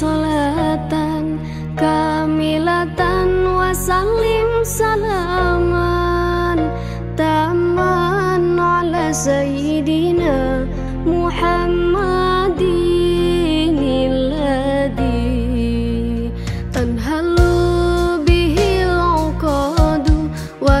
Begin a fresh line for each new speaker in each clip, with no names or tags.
solatan kamilatan wasalim salaman taman ala sayyidina Muhammadin alladhi tanhalu bihi al-uqadu wa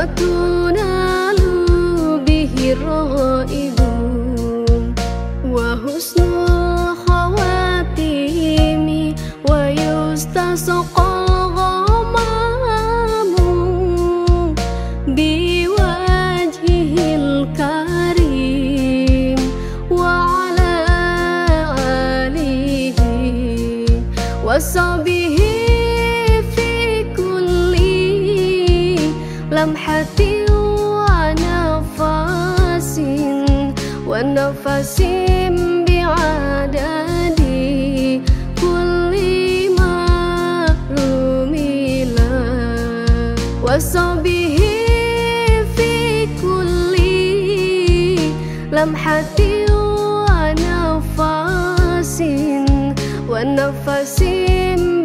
وتنال به الرغائب وحسن الخواتيم ويستسقى الغمام dalam hati wa nafasin wa nafasin bi'adadi kulli ma rumila wa sabihi fi kulli lam hati wa nafasin wa nafasin